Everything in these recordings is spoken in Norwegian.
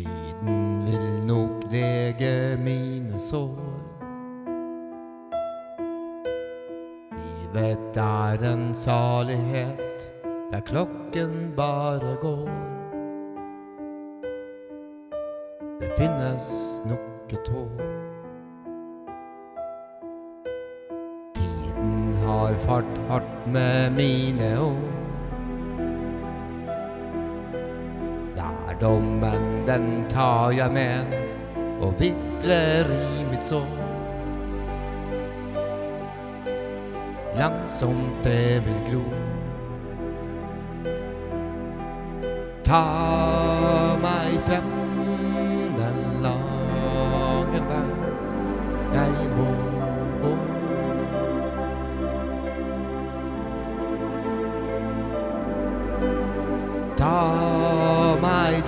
Tiden vil nok lege mine sår. Livet er en salighet der klokken bare går. Det finnes nok et håp. Tiden har fart hardt med mine år. Lærdommen den tar jeg med og i mitt sår. Langsomt det vil gro. Ta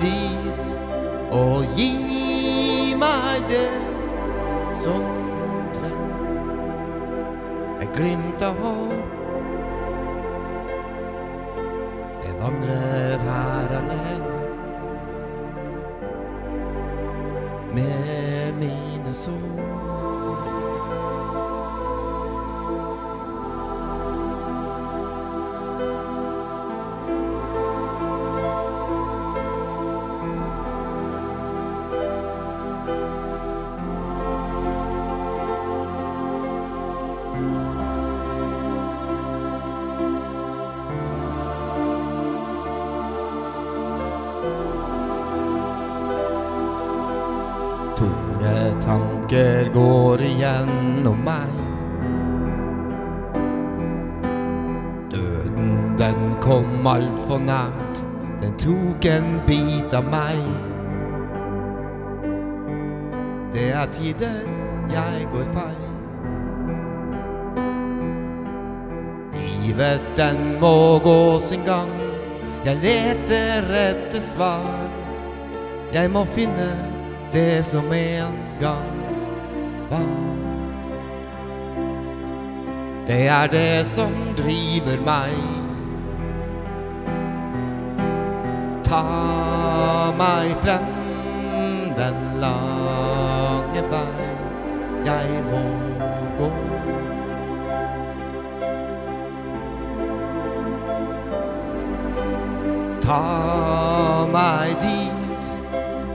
dit og gi meg det som trenger et glimt av håp. Jeg vandrer her alene med mine sår. Tunge tanker går igjennom meg. Døden, den kom altfor nært. Den tok en bit av meg. Det er tider jeg går feil. Livet, den må gå sin gang. Jeg leter etter svar. Jeg må finne det som en gang var. Det er det som driver meg. Ta meg frem den lange vei jeg må gå. Ta meg dit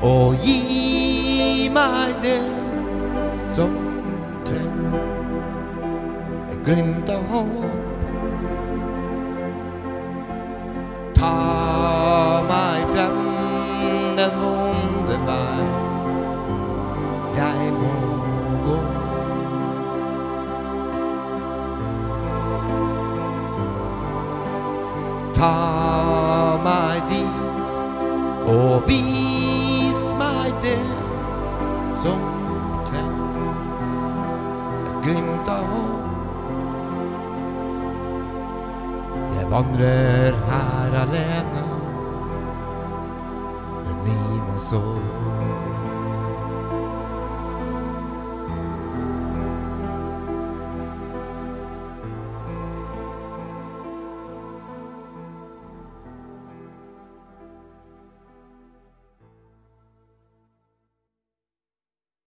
og gi meg det som trengs. Et glimt av håp. Ta meg frem den vonde vei jeg må gå. Ta meg dit og vis som trengs. Et glimt av håp. Jeg vandrer her alene med mine sår.